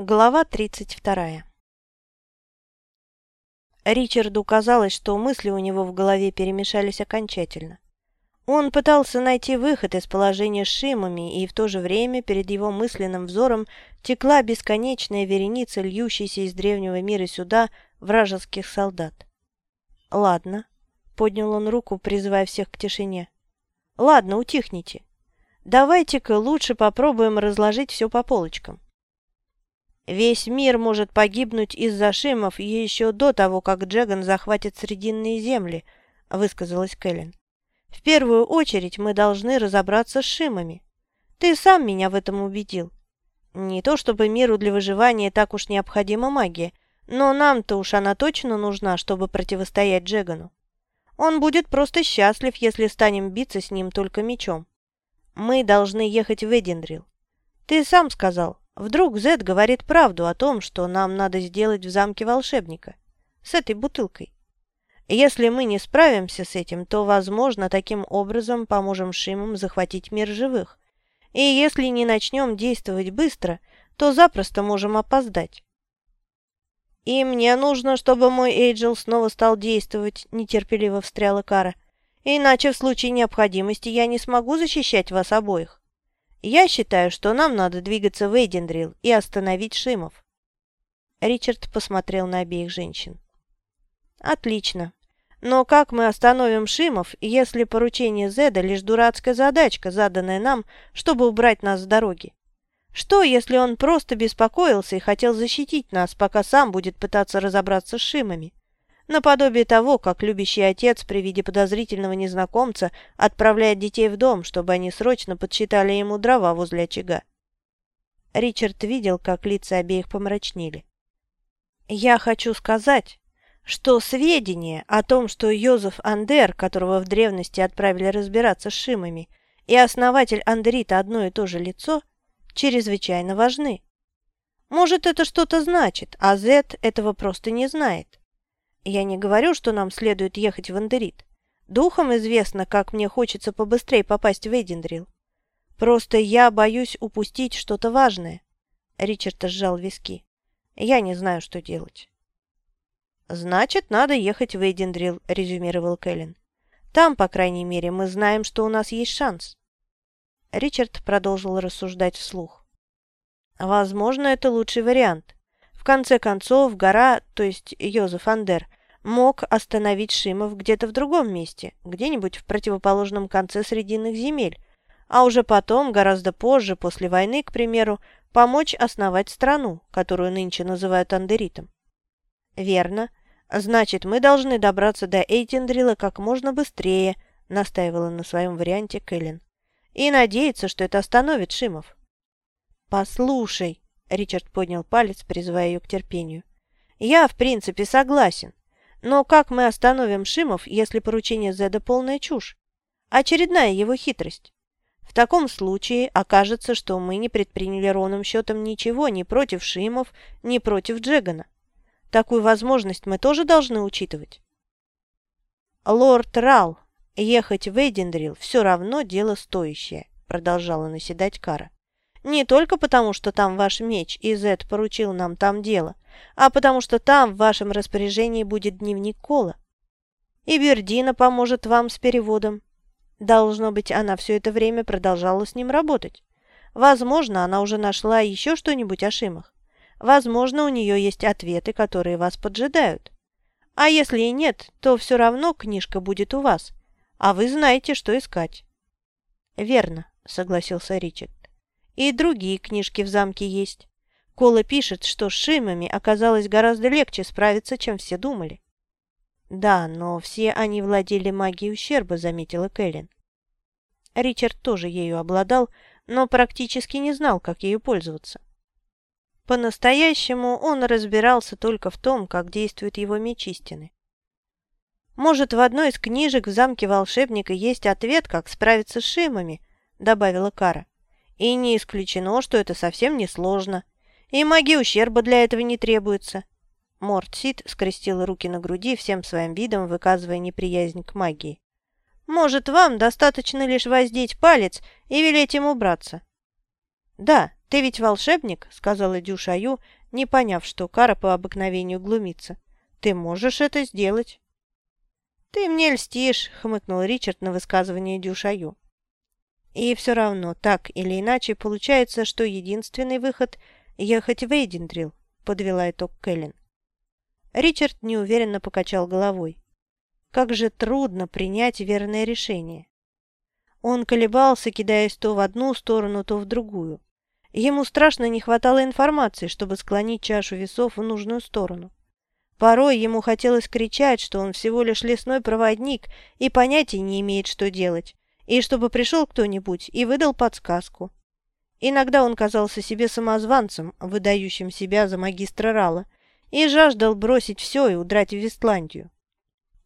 Глава 32 Ричарду казалось, что мысли у него в голове перемешались окончательно. Он пытался найти выход из положения с Шимами, и в то же время перед его мысленным взором текла бесконечная вереница льющейся из древнего мира сюда вражеских солдат. «Ладно», — поднял он руку, призывая всех к тишине. «Ладно, утихните. Давайте-ка лучше попробуем разложить все по полочкам. Весь мир может погибнуть из-за шимов еще до того, как Джеган захватит Срединные земли, высказалась Кэлен. В первую очередь мы должны разобраться с шимами. Ты сам меня в этом убедил. Не то чтобы миру для выживания так уж необходима магия, но нам-то уж она точно нужна, чтобы противостоять Джегану. Он будет просто счастлив, если станем биться с ним только мечом. Мы должны ехать в Эдиндрил. Ты сам сказал, Вдруг Зед говорит правду о том, что нам надо сделать в замке волшебника. С этой бутылкой. Если мы не справимся с этим, то, возможно, таким образом поможем Шимам захватить мир живых. И если не начнем действовать быстро, то запросто можем опоздать. «И мне нужно, чтобы мой Эйджел снова стал действовать», — нетерпеливо встряла Кара. «Иначе в случае необходимости я не смогу защищать вас обоих». Я считаю, что нам надо двигаться в Эйдендрил и остановить Шимов. Ричард посмотрел на обеих женщин. Отлично. Но как мы остановим Шимов, если поручение Зеда лишь дурацкая задачка, заданная нам, чтобы убрать нас с дороги? Что, если он просто беспокоился и хотел защитить нас, пока сам будет пытаться разобраться с Шимами? Наподобие того, как любящий отец при виде подозрительного незнакомца отправляет детей в дом, чтобы они срочно подсчитали ему дрова возле очага. Ричард видел, как лица обеих помрачнели. «Я хочу сказать, что сведения о том, что Йозеф Андер, которого в древности отправили разбираться с Шимами, и основатель Андерита одно и то же лицо, чрезвычайно важны. Может, это что-то значит, а Зет этого просто не знает. Я не говорю, что нам следует ехать в Андерит. Духом известно, как мне хочется побыстрее попасть в Эдиндрил. Просто я боюсь упустить что-то важное. Ричард сжал виски. Я не знаю, что делать. «Значит, надо ехать в Эдиндрил», — резюмировал Кэлен. «Там, по крайней мере, мы знаем, что у нас есть шанс». Ричард продолжил рассуждать вслух. «Возможно, это лучший вариант. В конце концов, гора, то есть Йозеф Андер, мог остановить Шимов где-то в другом месте, где-нибудь в противоположном конце Срединных земель, а уже потом, гораздо позже, после войны, к примеру, помочь основать страну, которую нынче называют Андеритом. Верно. Значит, мы должны добраться до Эйтендрила как можно быстрее, настаивала на своем варианте Кэлен. И надеяться, что это остановит Шимов. Послушай, Ричард поднял палец, призывая ее к терпению. Я, в принципе, согласен. Но как мы остановим Шимов, если поручение Зеда полная чушь? Очередная его хитрость. В таком случае окажется, что мы не предприняли ровным счетом ничего ни против Шимов, ни против Джегана. Такую возможность мы тоже должны учитывать. Лорд Рал, ехать в Эйдендрил все равно дело стоящее, продолжала наседать Кара. Не только потому, что там ваш меч, и Зет поручил нам там дело, а потому что там в вашем распоряжении будет дневник Кола. И Бердина поможет вам с переводом. Должно быть, она все это время продолжала с ним работать. Возможно, она уже нашла еще что-нибудь о Шимах. Возможно, у нее есть ответы, которые вас поджидают. А если и нет, то все равно книжка будет у вас, а вы знаете, что искать. «Верно», — согласился Ричард. «И другие книжки в замке есть. Кола пишет, что с Шимами оказалось гораздо легче справиться, чем все думали. «Да, но все они владели магией ущерба», — заметила Кэлен. Ричард тоже ею обладал, но практически не знал, как ею пользоваться. По-настоящему он разбирался только в том, как действует его меч истины. «Может, в одной из книжек в замке волшебника есть ответ, как справиться с Шимами», — добавила Кара. «И не исключено, что это совсем не сложно. И магия ущерба для этого не требуется. Морт Сид скрестил руки на груди, всем своим видом выказывая неприязнь к магии. «Может, вам достаточно лишь воздеть палец и велеть ему убраться?» «Да», «Ты ведь волшебник?» — сказала Дюшаю, не поняв, что Кара по обыкновению глумится. «Ты можешь это сделать». «Ты мне льстишь», — хмыкнул Ричард на высказывание Дюшаю. «И все равно, так или иначе, получается, что единственный выход — ехать в Эйдендрил», — подвела итог Кэлен. Ричард неуверенно покачал головой. Как же трудно принять верное решение. Он колебался, кидаясь то в одну сторону, то в другую. Ему страшно не хватало информации, чтобы склонить чашу весов в нужную сторону. Порой ему хотелось кричать, что он всего лишь лесной проводник и понятия не имеет, что делать, и чтобы пришел кто-нибудь и выдал подсказку. Иногда он казался себе самозванцем, выдающим себя за магистра Рала, и жаждал бросить все и удрать в Вестландию.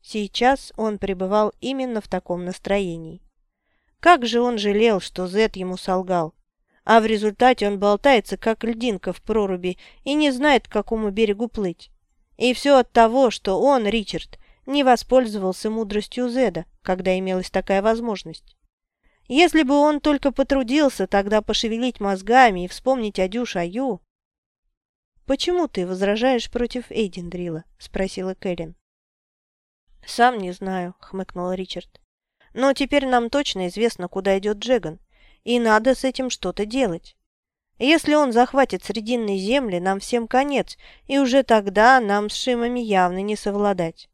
Сейчас он пребывал именно в таком настроении. Как же он жалел, что Зет ему солгал. А в результате он болтается, как льдинка в проруби, и не знает, к какому берегу плыть. И все от того, что он, Ричард, не воспользовался мудростью Зеда, когда имелась такая возможность. Если бы он только потрудился тогда пошевелить мозгами и вспомнить о Дюшаю... «Почему ты возражаешь против Эйдендрила?» – спросила Кэлен. «Сам не знаю», – хмыкнул Ричард. Но теперь нам точно известно, куда идет Джеган, и надо с этим что-то делать. Если он захватит Срединные земли, нам всем конец, и уже тогда нам с Шимами явно не совладать.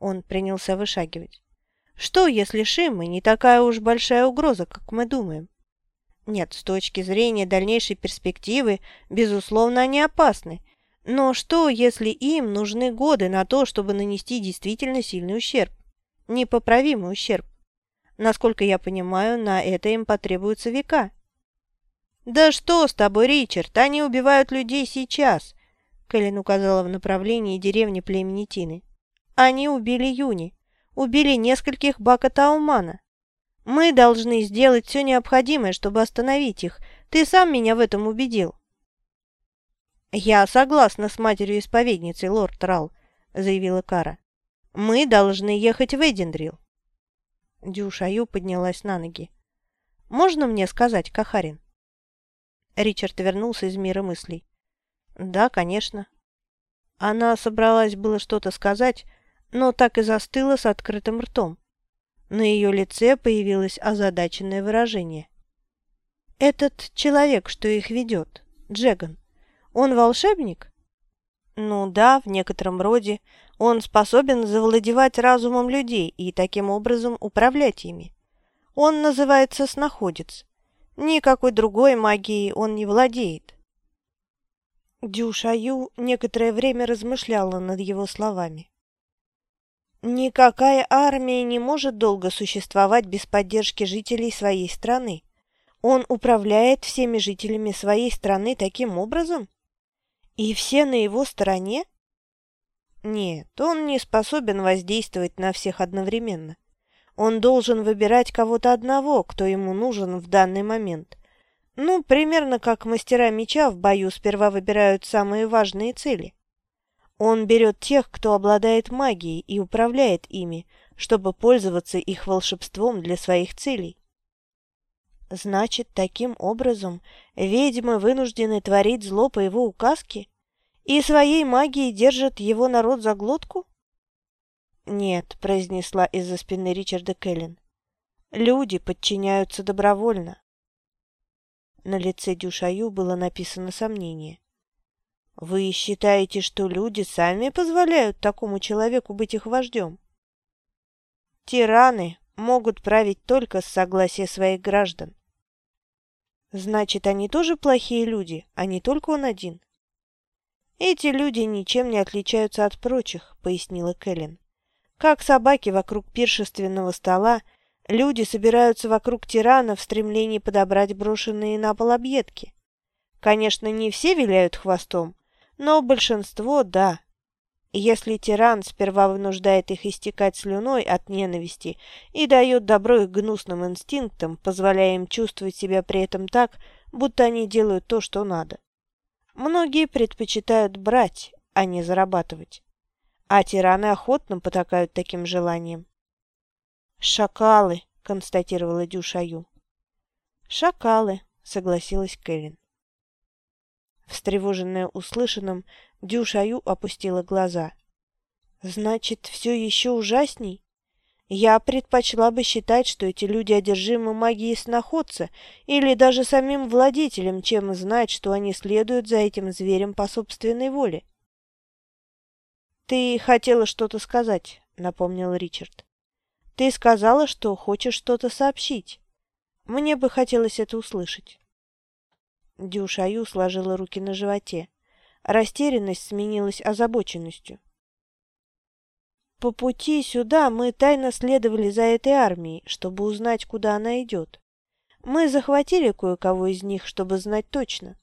Он принялся вышагивать. Что, если Шимы не такая уж большая угроза, как мы думаем? Нет, с точки зрения дальнейшей перспективы, безусловно, они опасны. Но что, если им нужны годы на то, чтобы нанести действительно сильный ущерб? Непоправимый ущерб? Насколько я понимаю, на это им потребуются века. «Да что с тобой, Ричард? Они убивают людей сейчас!» Кэлен указала в направлении деревни племени Тины. «Они убили Юни. Убили нескольких Бака Таумана. Мы должны сделать все необходимое, чтобы остановить их. Ты сам меня в этом убедил». «Я согласна с матерью-исповедницей, лорд Рал», — заявила Кара. «Мы должны ехать в Эдиндрил». Дюшаю поднялась на ноги. «Можно мне сказать, Кахарин?» Ричард вернулся из мира мыслей. «Да, конечно». Она собралась было что-то сказать, но так и застыла с открытым ртом. На ее лице появилось озадаченное выражение. «Этот человек, что их ведет, Джеган, он волшебник?» «Ну да, в некотором роде. Он способен завладевать разумом людей и таким образом управлять ими. Он называется снаходец. Никакой другой магией он не владеет. Дюшаю некоторое время размышляла над его словами. Никакая армия не может долго существовать без поддержки жителей своей страны. Он управляет всеми жителями своей страны таким образом? И все на его стороне? Нет, он не способен воздействовать на всех одновременно. Он должен выбирать кого-то одного, кто ему нужен в данный момент. Ну, примерно как мастера меча в бою сперва выбирают самые важные цели. Он берет тех, кто обладает магией и управляет ими, чтобы пользоваться их волшебством для своих целей. Значит, таким образом ведьмы вынуждены творить зло по его указке? И своей магией держит его народ за глотку? Нет, произнесла из-за спины Ричарда Келлен. Люди подчиняются добровольно. На лице Дюшаю было написано сомнение. «Вы считаете, что люди сами позволяют такому человеку быть их вождем?» «Тираны могут править только с согласия своих граждан». «Значит, они тоже плохие люди, а не только он один?» «Эти люди ничем не отличаются от прочих», — пояснила Кэлен. «Как собаки вокруг пиршественного стола, люди собираются вокруг тирана в стремлении подобрать брошенные на пол объедки. Конечно, не все виляют хвостом, но большинство – да. Если тиран сперва вынуждает их истекать слюной от ненависти и дает добро их гнусным инстинктам, позволяя им чувствовать себя при этом так, будто они делают то, что надо, Многие предпочитают брать, а не зарабатывать. А тираны охотно потакают таким желанием. «Шакалы», — констатировала Дюшаю. «Шакалы», — согласилась Кэлен. Встревоженная услышанным, Дюшаю опустила глаза. «Значит, все еще ужасней? Я предпочла бы считать, что эти люди одержимы магией сноходца или даже самим владетелем, чем знать, что они следуют за этим зверем по собственной воле». «Ты хотела что-то сказать», — напомнил Ричард. «Ты сказала, что хочешь что-то сообщить. Мне бы хотелось это услышать». Дюшаю сложила руки на животе. Растерянность сменилась озабоченностью. По пути сюда мы тайно следовали за этой армией, чтобы узнать, куда она идет. Мы захватили кое-кого из них, чтобы знать точно.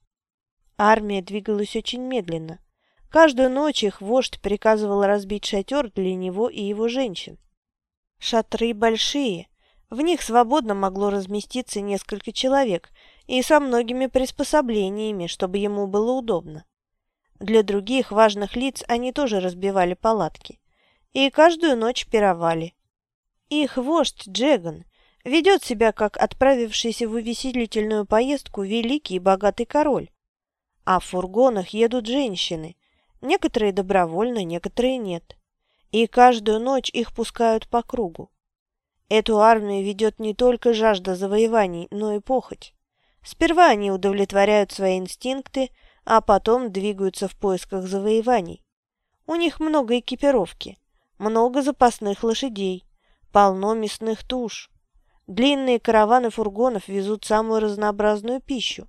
Армия двигалась очень медленно. Каждую ночь их вождь приказывал разбить шатер для него и его женщин. Шатры большие, в них свободно могло разместиться несколько человек, и со многими приспособлениями, чтобы ему было удобно. Для других важных лиц они тоже разбивали палатки. И каждую ночь пировали. Их вождь Джеган ведет себя как отправившийся в увеселительную поездку великий и богатый король. А в фургонах едут женщины, некоторые добровольно, некоторые нет. И каждую ночь их пускают по кругу. Эту армию ведет не только жажда завоеваний, но и похоть. Сперва они удовлетворяют свои инстинкты, а потом двигаются в поисках завоеваний. У них много экипировки, много запасных лошадей, полно мясных туш. Длинные караваны фургонов везут самую разнообразную пищу.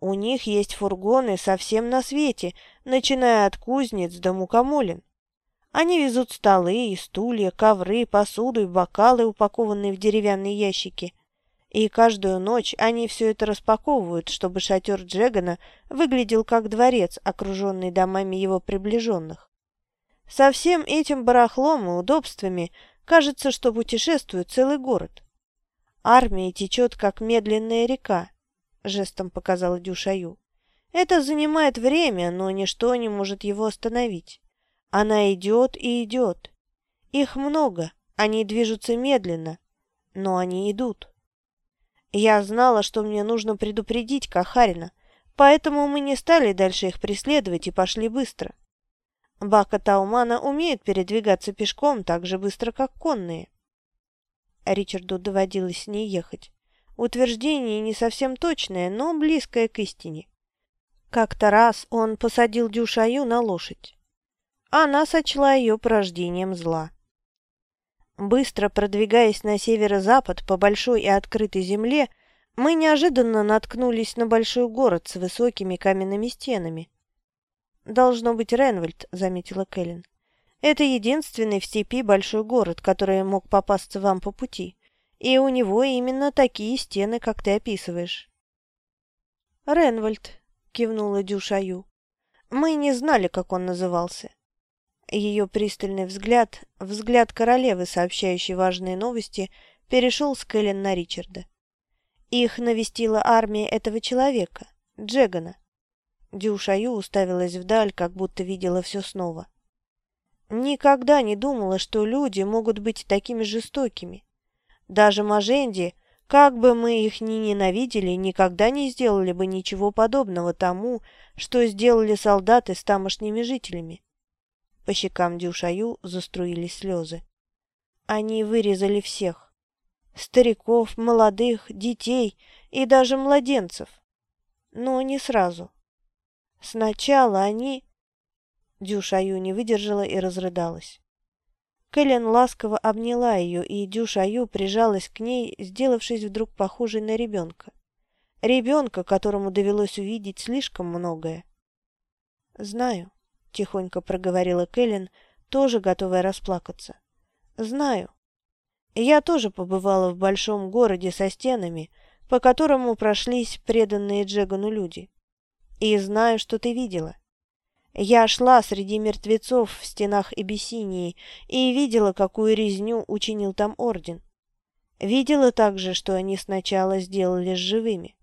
У них есть фургоны совсем на свете, начиная от кузнец до мукомолин. Они везут столы и стулья, ковры, посуду и бокалы, упакованные в деревянные ящики – и каждую ночь они все это распаковывают, чтобы шатер Джегана выглядел как дворец, окруженный домами его приближенных. Со всем этим барахлом и удобствами кажется, что путешествует целый город. Армия течет, как медленная река, жестом показала Дюшаю. Это занимает время, но ничто не может его остановить. Она идет и идет. Их много, они движутся медленно, но они идут. Я знала, что мне нужно предупредить Кахарина, поэтому мы не стали дальше их преследовать и пошли быстро. Бака Таумана умеет передвигаться пешком так же быстро, как конные. Ричарду доводилось с ней ехать. Утверждение не совсем точное, но близкое к истине. Как-то раз он посадил Дюшаю на лошадь. Она сочла ее порождением зла. Быстро продвигаясь на северо-запад по большой и открытой земле, мы неожиданно наткнулись на большой город с высокими каменными стенами. «Должно быть Ренвальд», — заметила Кэлен. «Это единственный в степи большой город, который мог попасться вам по пути, и у него именно такие стены, как ты описываешь». «Ренвальд», — кивнула Дюшаю. «Мы не знали, как он назывался. Ее пристальный взгляд, взгляд королевы, сообщающей важные новости, перешел с Кэлен на Ричарда. Их навестила армия этого человека, Джегана. Дюшаю уставилась вдаль, как будто видела все снова. Никогда не думала, что люди могут быть такими жестокими. Даже Маженди, как бы мы их ни ненавидели, никогда не сделали бы ничего подобного тому, что сделали солдаты с тамошними жителями. По щекам Дюшаю заструились слезы. Они вырезали всех. Стариков, молодых, детей и даже младенцев. Но не сразу. Сначала они... Дюшаю не выдержала и разрыдалась. Кэлен ласково обняла ее, и Дюшаю прижалась к ней, сделавшись вдруг похожей на ребенка. Ребенка, которому довелось увидеть слишком многое. «Знаю», тихонько проговорила Кэлен, тоже готовая расплакаться. Знаю. Я тоже побывала в большом городе со стенами, по которому прошлись преданные Джегану люди. И знаю, что ты видела. Я шла среди мертвецов в стенах Эбиссинии и видела, какую резню учинил там орден. Видела также, что они сначала сделали с живыми.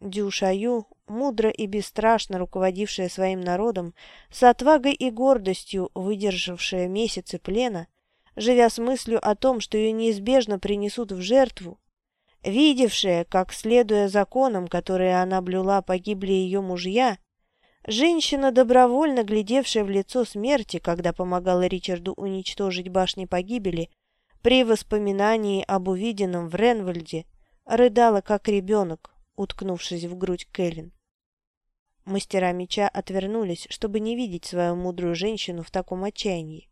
Дюшаю мудро и бесстрашно руководившая своим народом, с отвагой и гордостью выдержавшая месяцы плена, живя с мыслью о том, что ее неизбежно принесут в жертву, видевшая, как, следуя законам, которые она блюла, погибли ее мужья, женщина, добровольно глядевшая в лицо смерти, когда помогала Ричарду уничтожить башни погибели, при воспоминании об увиденном в Ренвальде, рыдала, как ребенок, уткнувшись в грудь Кэлен. Мастера меча отвернулись, чтобы не видеть свою мудрую женщину в таком отчаянии.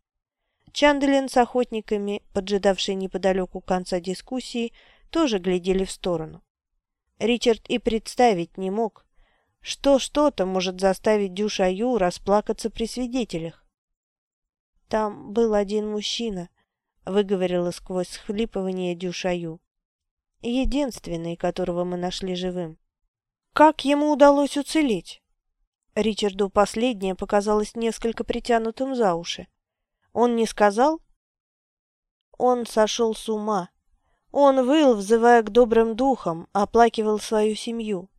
Чанделин с охотниками, поджидавшие неподалеку конца дискуссии, тоже глядели в сторону. Ричард и представить не мог, что что-то может заставить Дюшаю расплакаться при свидетелях. «Там был один мужчина», — выговорила сквозь схлипывание Дюшаю. «Единственный, которого мы нашли живым. Как ему удалось уцелеть?» Ричарду последнее показалось несколько притянутым за уши. Он не сказал? Он сошел с ума. Он выл, взывая к добрым духам, оплакивал свою семью.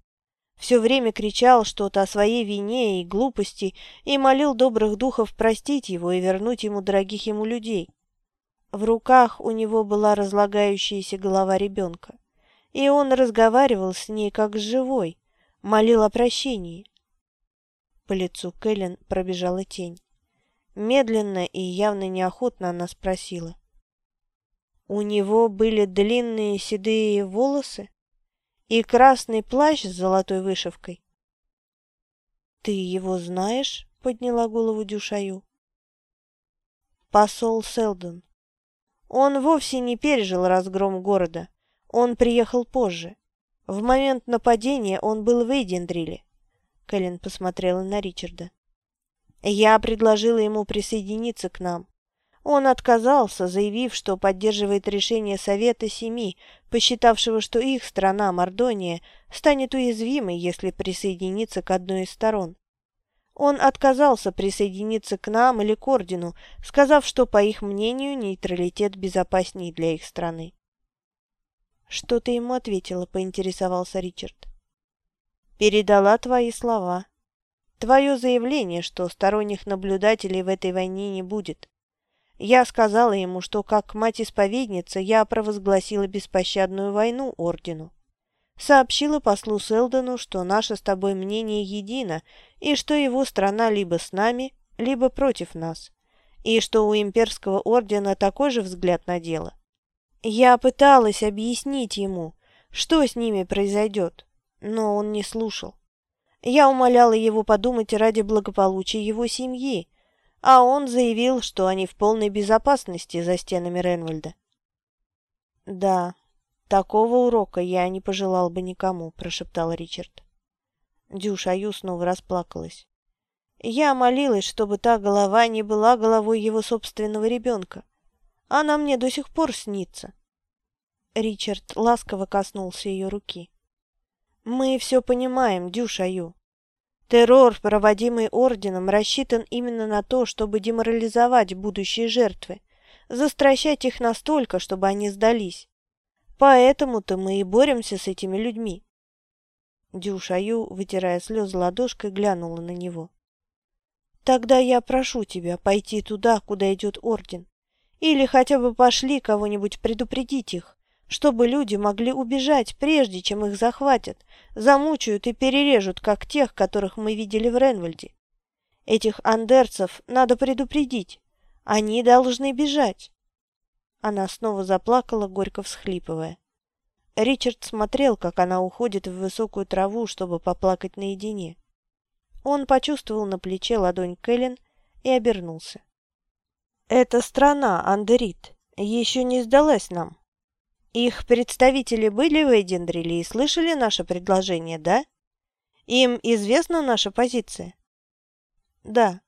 Все время кричал что-то о своей вине и глупости и молил добрых духов простить его и вернуть ему дорогих ему людей. В руках у него была разлагающаяся голова ребенка, и он разговаривал с ней как с живой, молил о прощении. По лицу Кэлен пробежала тень. Медленно и явно неохотно она спросила. «У него были длинные седые волосы и красный плащ с золотой вышивкой?» «Ты его знаешь?» — подняла голову Дюшаю. «Посол Селдон. Он вовсе не пережил разгром города. Он приехал позже. В момент нападения он был в Эйдендриле. Кэлен посмотрела на Ричарда. «Я предложила ему присоединиться к нам. Он отказался, заявив, что поддерживает решение Совета Семи, посчитавшего, что их страна, Мордония, станет уязвимой, если присоединиться к одной из сторон. Он отказался присоединиться к нам или к Ордену, сказав, что, по их мнению, нейтралитет безопаснее для их страны. «Что ты ему ответила?» – поинтересовался Ричард передала твои слова. Твое заявление, что сторонних наблюдателей в этой войне не будет. Я сказала ему, что как мать-исповедница я провозгласила беспощадную войну Ордену. Сообщила послу Селдону, что наше с тобой мнение едино, и что его страна либо с нами, либо против нас, и что у имперского ордена такой же взгляд на дело. Я пыталась объяснить ему, что с ними произойдет, но он не слушал. Я умоляла его подумать ради благополучия его семьи, а он заявил, что они в полной безопасности за стенами Ренвальда. «Да, такого урока я не пожелал бы никому», – прошептал Ричард. Дюша Аю снова расплакалась. Я молилась, чтобы та голова не была головой его собственного ребенка. Она мне до сих пор снится. Ричард ласково коснулся ее руки. Мы все понимаем, Дюшаю. Террор, проводимый орденом, рассчитан именно на то, чтобы деморализовать будущие жертвы, застращать их настолько, чтобы они сдались. Поэтому-то мы и боремся с этими людьми. Дюшаю, вытирая слезы ладошкой, глянула на него. «Тогда я прошу тебя пойти туда, куда идет орден. Или хотя бы пошли кого-нибудь предупредить их чтобы люди могли убежать, прежде чем их захватят, замучают и перережут, как тех, которых мы видели в Ренвальде. Этих андерцев надо предупредить. Они должны бежать. Она снова заплакала, горько всхлипывая. Ричард смотрел, как она уходит в высокую траву, чтобы поплакать наедине. Он почувствовал на плече ладонь Кэлен и обернулся. «Эта страна, Андерит, еще не сдалась нам. Их представители были в Эдиндриле и слышали наше предложение, да? Им известна наша позиция? Да.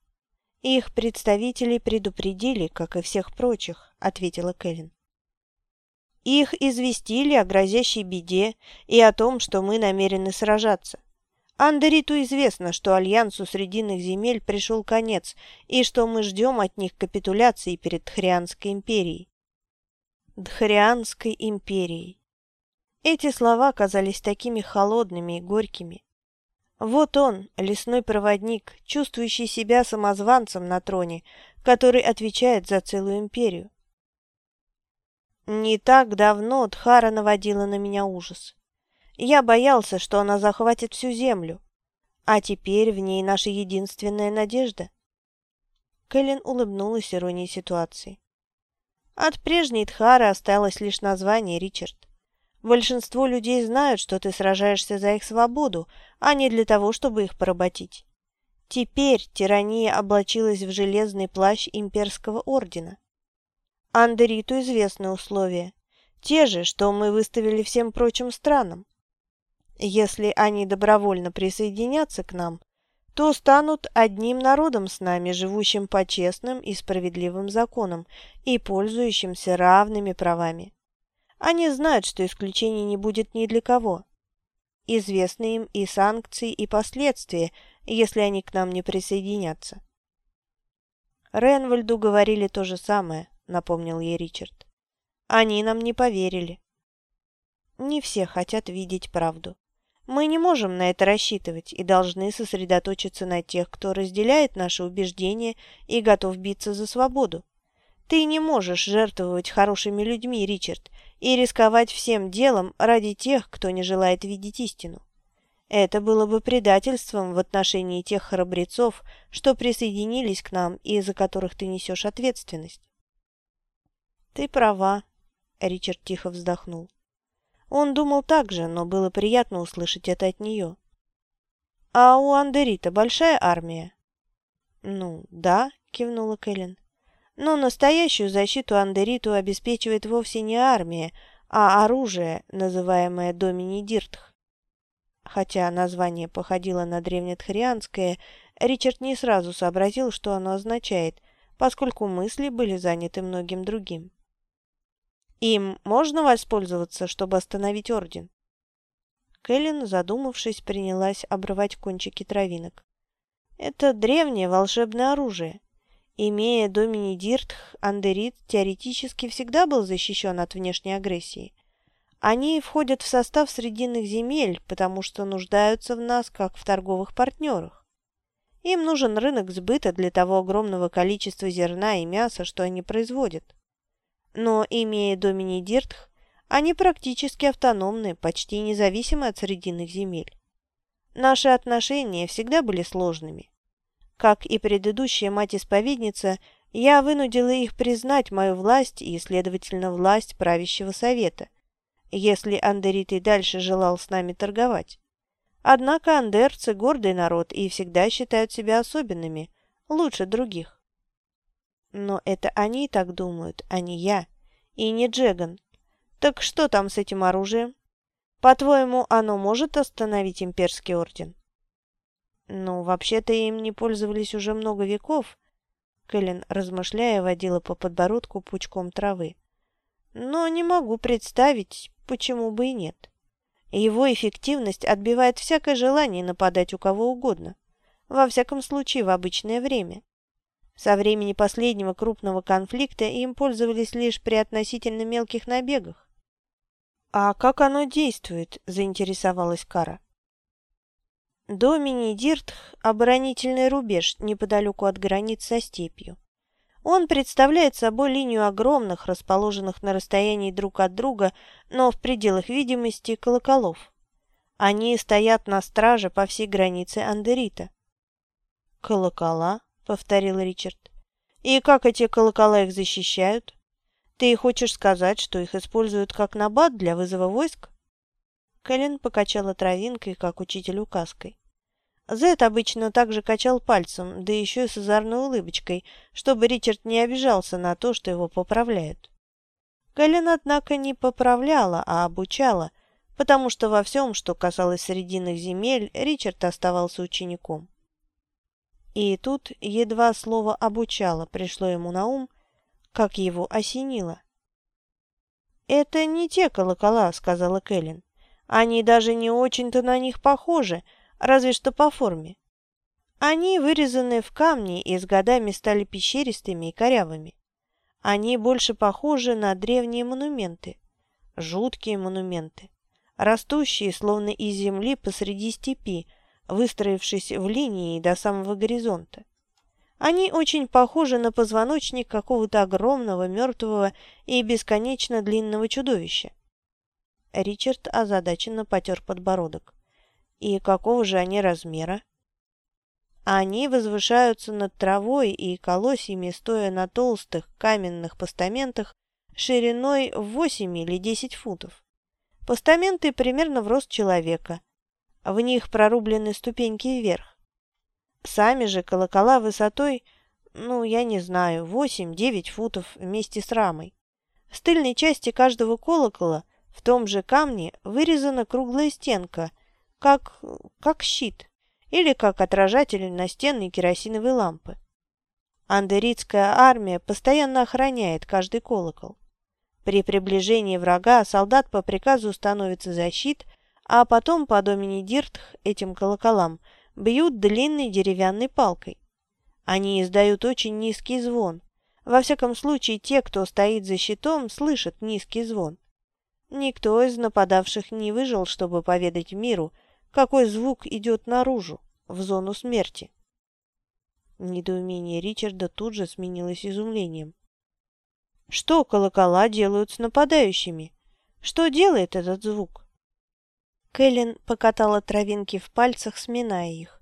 Их представители предупредили, как и всех прочих, ответила Кэлен. Их известили о грозящей беде и о том, что мы намерены сражаться. Андериту известно, что Альянсу Срединных земель пришел конец, и что мы ждем от них капитуляции перед Хрианской империей. Дхарианской империей. Эти слова казались такими холодными и горькими. Вот он, лесной проводник, чувствующий себя самозванцем на троне, который отвечает за целую империю. Не так давно Тхара наводила на меня ужас. Я боялся, что она захватит всю землю. А теперь в ней наша единственная надежда. Кэлен улыбнулась иронии ситуации. От прежней Тхары осталось лишь название, Ричард. Большинство людей знают, что ты сражаешься за их свободу, а не для того, чтобы их поработить. Теперь тирания облачилась в железный плащ имперского ордена. Андериту известны условия, те же, что мы выставили всем прочим странам. Если они добровольно присоединятся к нам, то станут одним народом с нами, живущим по честным и справедливым законам и пользующимся равными правами. Они знают, что исключений не будет ни для кого. Известны им и санкции, и последствия, если они к нам не присоединятся. Ренвальду говорили то же самое, напомнил ей Ричард. Они нам не поверили. Не все хотят видеть правду. Мы не можем на это рассчитывать и должны сосредоточиться на тех, кто разделяет наши убеждения и готов биться за свободу. Ты не можешь жертвовать хорошими людьми, Ричард, и рисковать всем делом ради тех, кто не желает видеть истину. Это было бы предательством в отношении тех храбрецов, что присоединились к нам и за которых ты несешь ответственность. «Ты права», — Ричард тихо вздохнул. Он думал так же, но было приятно услышать это от нее. «А у Андерита большая армия?» «Ну, да», — кивнула Кэлен. «Но настоящую защиту Андериту обеспечивает вовсе не армия, а оружие, называемое Домини Диртх. Хотя название походило на древнетхарианское, Ричард не сразу сообразил, что оно означает, поскольку мысли были заняты многим другим. Им можно воспользоваться, чтобы остановить орден?» Кэлен, задумавшись, принялась обрывать кончики травинок. «Это древнее волшебное оружие. Имея Домини Диртх, Андерит теоретически всегда был защищен от внешней агрессии. Они входят в состав Срединных земель, потому что нуждаются в нас, как в торговых партнерах. Им нужен рынок сбыта для того огромного количества зерна и мяса, что они производят. Но, имея Домини Диртх, они практически автономны, почти независимы от срединных земель. Наши отношения всегда были сложными. Как и предыдущая мать-исповедница, я вынудила их признать мою власть и, следовательно, власть правящего совета, если Андерит и дальше желал с нами торговать. Однако андерцы – гордый народ и всегда считают себя особенными, лучше других. Но это они так думают, а не я. И не Джеган. Так что там с этим оружием? По-твоему, оно может остановить имперский орден? Ну, вообще-то им не пользовались уже много веков. Кэлен, размышляя, водила по подбородку пучком травы. Но не могу представить, почему бы и нет. Его эффективность отбивает всякое желание нападать у кого угодно. Во всяком случае, в обычное время. Со времени последнего крупного конфликта им пользовались лишь при относительно мелких набегах. «А как оно действует?» – заинтересовалась Кара. Домини Диртх – оборонительный рубеж неподалеку от границ со степью. Он представляет собой линию огромных, расположенных на расстоянии друг от друга, но в пределах видимости колоколов. Они стоят на страже по всей границе Андерита. «Колокола?» Повторил Ричард. «И как эти колокола их защищают? Ты хочешь сказать, что их используют как набат для вызова войск?» Кэлен покачала травинкой, как учитель указкой. Зет обычно также качал пальцем, да еще и с озорной улыбочкой, чтобы Ричард не обижался на то, что его поправляют. Кэлен, однако, не поправляла, а обучала, потому что во всем, что касалось срединных земель, Ричард оставался учеником. И тут едва слово «обучала» пришло ему на ум, как его осенило. «Это не те колокола», — сказала Кэлен. «Они даже не очень-то на них похожи, разве что по форме. Они вырезаны в камне и с годами стали пещеристыми и корявыми. Они больше похожи на древние монументы, жуткие монументы, растущие словно из земли посреди степи, выстроившись в линии до самого горизонта. Они очень похожи на позвоночник какого-то огромного, мертвого и бесконечно длинного чудовища. Ричард озадаченно потер подбородок. И какого же они размера? Они возвышаются над травой и колосьями, стоя на толстых каменных постаментах шириной в 8 или 10 футов. Постаменты примерно в рост человека. В них прорублены ступеньки вверх. Сами же колокола высотой, ну, я не знаю, 8-9 футов вместе с рамой. С тыльной части каждого колокола в том же камне вырезана круглая стенка, как, как щит или как отражатель настенной керосиновой лампы. Андеритская армия постоянно охраняет каждый колокол. При приближении врага солдат по приказу становится защит, а потом по домени Диртх этим колоколам – бьют длинной деревянной палкой. Они издают очень низкий звон. Во всяком случае, те, кто стоит за щитом, слышат низкий звон. Никто из нападавших не выжил, чтобы поведать миру, какой звук идет наружу, в зону смерти. Недоумение Ричарда тут же сменилось изумлением. Что колокола делают с нападающими? Что делает этот звук? Кэлен покатала травинки в пальцах, сминая их.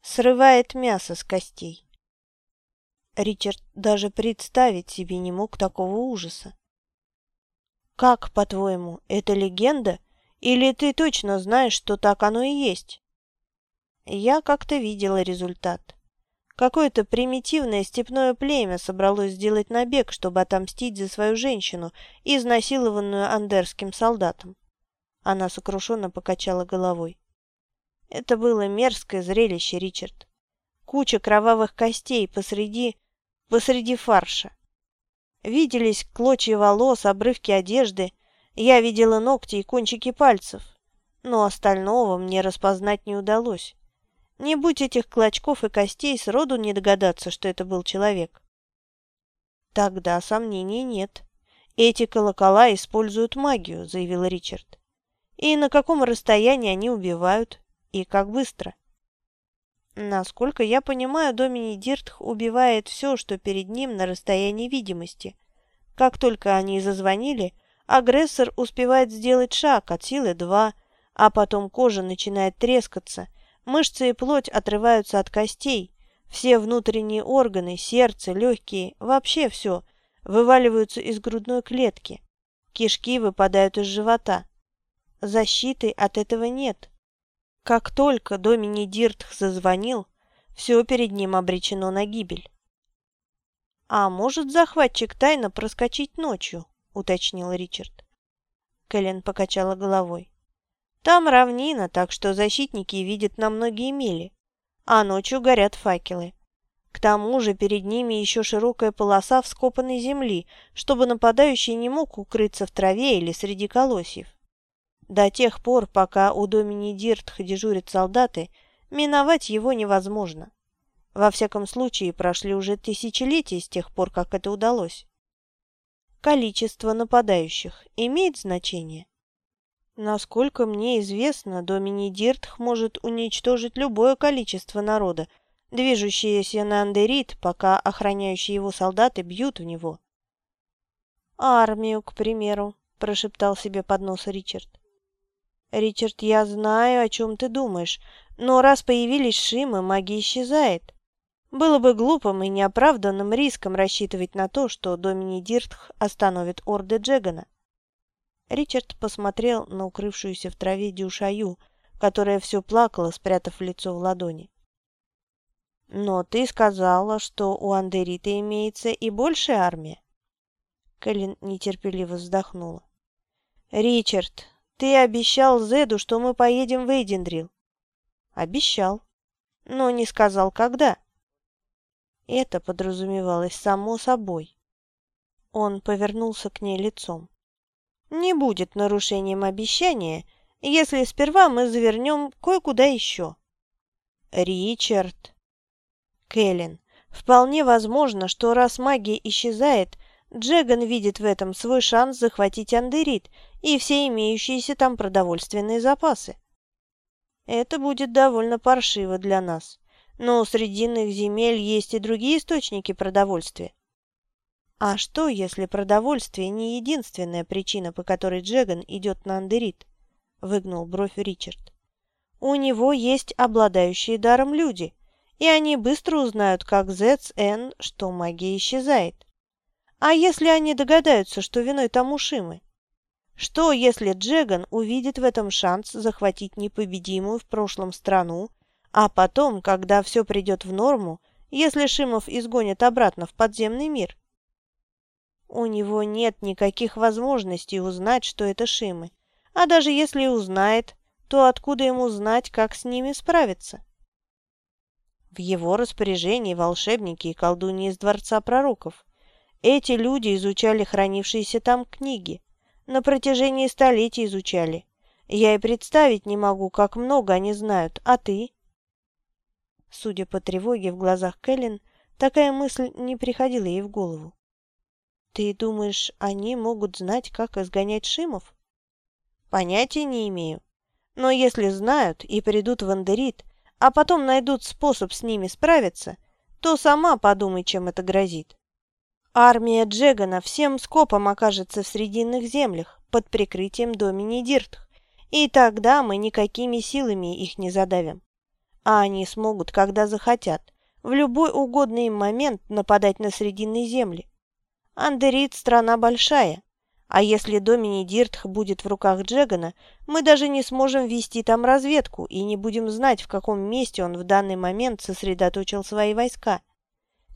Срывает мясо с костей. Ричард даже представить себе не мог такого ужаса. «Как, по-твоему, это легенда? Или ты точно знаешь, что так оно и есть?» Я как-то видела результат. Какое-то примитивное степное племя собралось сделать набег, чтобы отомстить за свою женщину, изнасилованную андерским солдатом. Она сокрушенно покачала головой. Это было мерзкое зрелище, Ричард. Куча кровавых костей посреди... посреди фарша. Виделись клочья волос, обрывки одежды. Я видела ногти и кончики пальцев. Но остального мне распознать не удалось. Не будь этих клочков и костей, сроду не догадаться, что это был человек. Тогда сомнений нет. Эти колокола используют магию, заявил Ричард. И на каком расстоянии они убивают? И как быстро? Насколько я понимаю, Домини Диртх убивает все, что перед ним на расстоянии видимости. Как только они зазвонили, агрессор успевает сделать шаг от силы два, а потом кожа начинает трескаться, мышцы и плоть отрываются от костей, все внутренние органы, сердце, легкие, вообще все, вываливаются из грудной клетки. Кишки выпадают из живота. Защиты от этого нет. Как только Домини Диртх зазвонил, все перед ним обречено на гибель. «А может захватчик тайно проскочить ночью?» — уточнил Ричард. Кэлен покачала головой. «Там равнина, так что защитники видят на многие мили, а ночью горят факелы. К тому же перед ними еще широкая полоса вскопанной земли, чтобы нападающий не мог укрыться в траве или среди колосьев. До тех пор, пока у Домини Диртх дежурят солдаты, миновать его невозможно. Во всяком случае, прошли уже тысячелетия с тех пор, как это удалось. Количество нападающих имеет значение? Насколько мне известно, Домини Диртх может уничтожить любое количество народа, движущееся на Андерит, пока охраняющие его солдаты бьют в него. «Армию, к примеру», – прошептал себе под нос Ричард. «Ричард, я знаю, о чем ты думаешь, но раз появились Шимы, магия исчезает. Было бы глупым и неоправданным риском рассчитывать на то, что Домини Диртх остановит орды Джегана». Ричард посмотрел на укрывшуюся в траве Дюшаю, которая все плакала, спрятав лицо в ладони. «Но ты сказала, что у Андерита имеется и большая армия». Кэлен нетерпеливо вздохнула. «Ричард, ты обещал Зеду, что мы поедем в Эйдендрил. Обещал, но не сказал, когда. Это подразумевалось само собой. Он повернулся к ней лицом. Не будет нарушением обещания, если сперва мы завернем кое-куда еще. Ричард. Кэлен, вполне возможно, что раз магия исчезает, Джеган видит в этом свой шанс захватить Андерит и все имеющиеся там продовольственные запасы. Это будет довольно паршиво для нас. но у срединных земель есть и другие источники продовольствия. А что, если продовольствие не единственная причина, по которой Джеган идет на Андерит? Выгнул бровь Ричард. У него есть обладающие даром люди, и они быстро узнают, как Зец Н, что магия исчезает. А если они догадаются, что виной тому Шимы? Что, если Джеган увидит в этом шанс захватить непобедимую в прошлом страну, а потом, когда все придет в норму, если Шимов изгонит обратно в подземный мир? У него нет никаких возможностей узнать, что это Шимы. А даже если узнает, то откуда ему знать, как с ними справиться? В его распоряжении волшебники и колдуньи из Дворца Пророков. Эти люди изучали хранившиеся там книги. На протяжении столетий изучали. Я и представить не могу, как много они знают. А ты? Судя по тревоге в глазах Кэлен, такая мысль не приходила ей в голову. «Ты думаешь, они могут знать, как изгонять Шимов?» «Понятия не имею. Но если знают и придут в Андерит, а потом найдут способ с ними справиться, то сама подумай, чем это грозит. Армия Джегана всем скопом окажется в Срединных землях под прикрытием Домини Диртх, и тогда мы никакими силами их не задавим а они смогут, когда захотят, в любой угодный им момент нападать на Срединные земли. Андерит – страна большая, а если Домини Диртх будет в руках Джегана, мы даже не сможем вести там разведку и не будем знать, в каком месте он в данный момент сосредоточил свои войска.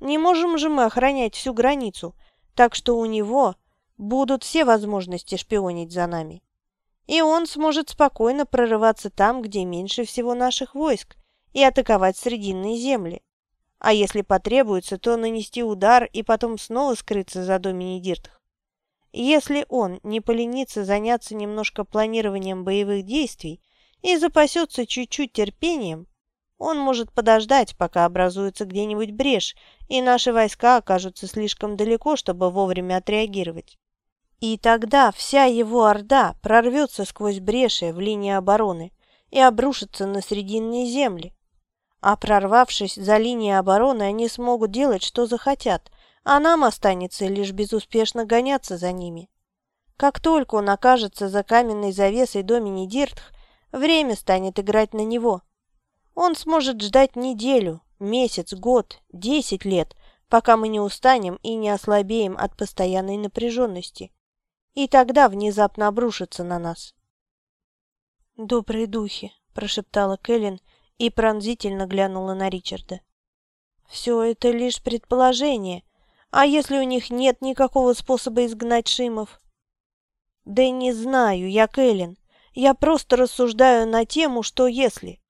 Не можем же мы охранять всю границу, так что у него будут все возможности шпионить за нами. И он сможет спокойно прорываться там, где меньше всего наших войск, и атаковать Срединные земли. А если потребуется, то нанести удар и потом снова скрыться за Домини Диртх. Если он не поленится заняться немножко планированием боевых действий и запасется чуть-чуть терпением, он может подождать, пока образуется где-нибудь брешь, и наши войска окажутся слишком далеко, чтобы вовремя отреагировать. И тогда вся его орда прорвется сквозь бреши в линии обороны и обрушится на Срединные земли. А прорвавшись за линией обороны, они смогут делать, что захотят, а нам останется лишь безуспешно гоняться за ними. Как только он окажется за каменной завесой Домини Диртх, время станет играть на него. Он сможет ждать неделю, месяц, год, десять лет, пока мы не устанем и не ослабеем от постоянной напряженности. И тогда внезапно обрушится на нас. «Добрые духи», – прошептала Кэлен, и пронзительно глянула на Ричарда. «Все это лишь предположение. А если у них нет никакого способа изгнать Шимов?» «Да не знаю, я Кэлен. Я просто рассуждаю на тему, что если.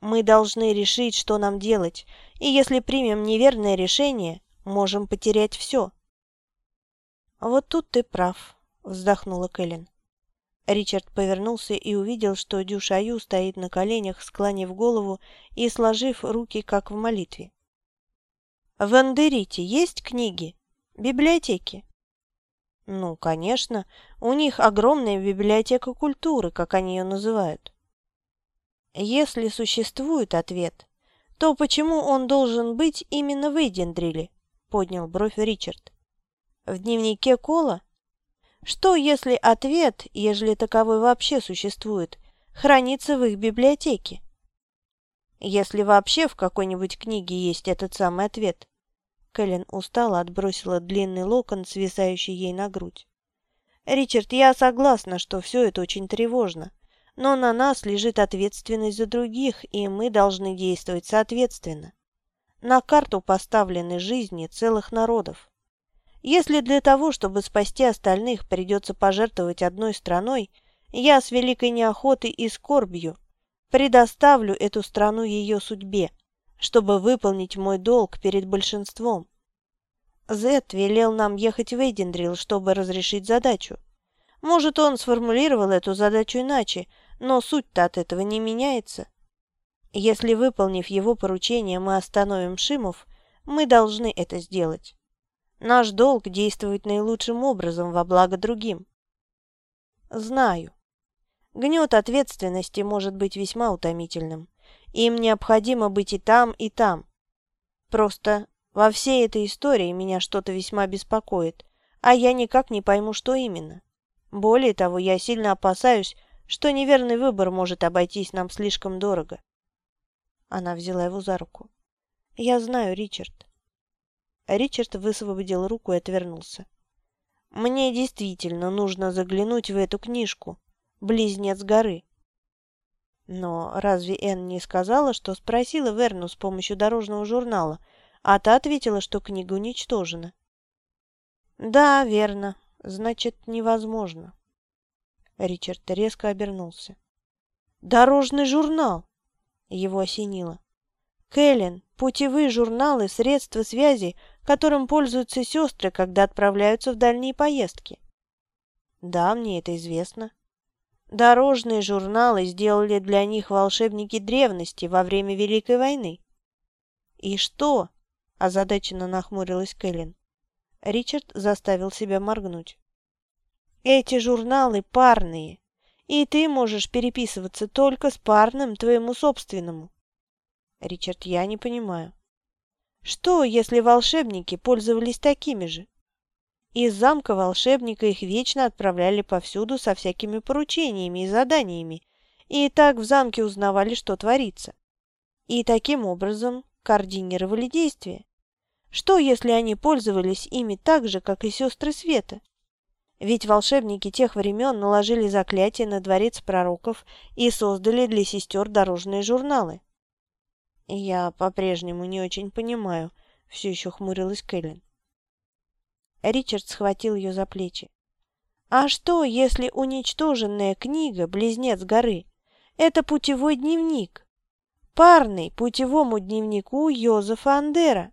Мы должны решить, что нам делать, и если примем неверное решение, можем потерять все». «Вот тут ты прав», — вздохнула Кэлен. Ричард повернулся и увидел, что Дюшаю стоит на коленях, склонив голову и сложив руки, как в молитве. «В Андерите есть книги? Библиотеки?» «Ну, конечно. У них огромная библиотека культуры, как они ее называют». «Если существует ответ, то почему он должен быть именно в Эйдендриле?» — поднял бровь Ричард. «В дневнике Кола что, если ответ, ежели таковой вообще существует, хранится в их библиотеке? Если вообще в какой-нибудь книге есть этот самый ответ. Кэлен устало отбросила длинный локон, свисающий ей на грудь. «Ричард, я согласна, что все это очень тревожно, но на нас лежит ответственность за других, и мы должны действовать соответственно. На карту поставлены жизни целых народов. Если для того, чтобы спасти остальных, придется пожертвовать одной страной, я с великой неохотой и скорбью предоставлю эту страну ее судьбе, чтобы выполнить мой долг перед большинством. Зет велел нам ехать в Эйдендрил, чтобы разрешить задачу. Может, он сформулировал эту задачу иначе, но суть-то от этого не меняется. Если, выполнив его поручение, мы остановим Шимов, мы должны это сделать. Наш долг действовать наилучшим образом во благо другим. Знаю. Гнет ответственности может быть весьма утомительным. Им необходимо быть и там, и там. Просто во всей этой истории меня что-то весьма беспокоит, а я никак не пойму, что именно. Более того, я сильно опасаюсь, что неверный выбор может обойтись нам слишком дорого. Она взяла его за руку. «Я знаю, Ричард». Ричард высвободил руку и отвернулся. «Мне действительно нужно заглянуть в эту книжку. «Близнец горы». Но разве Энн не сказала, что спросила Верну с помощью дорожного журнала, а та ответила, что книга уничтожена? «Да, верно. Значит, невозможно». Ричард резко обернулся. «Дорожный журнал!» Его осенило. «Кэлен, путевые журналы, средства связи, которым пользуются сестры, когда отправляются в дальние поездки». «Да, мне это известно». Дорожные журналы сделали для них волшебники древности во время Великой войны. «И что?» – озадаченно нахмурилась Кэлен. Ричард заставил себя моргнуть. Эти журналы парные, и ты можешь переписываться только с парным твоему собственному. Ричард, я не понимаю. Что, если волшебники пользовались такими же? Из замка волшебника их вечно отправляли повсюду со всякими поручениями и заданиями, и так в замке узнавали, что творится. И таким образом координировали действия. Что, если они пользовались ими так же, как и сестры Света? Ведь волшебники тех времен наложили заклятие на дворец пророков и создали для сестер дорожные журналы. Я по-прежнему не очень понимаю, все еще хмурилась Кэлен. Ричард схватил ее за плечи. А что, если уничтоженная книга «Близнец горы» — это путевой дневник? Парный путевому дневнику Йозефа Андера.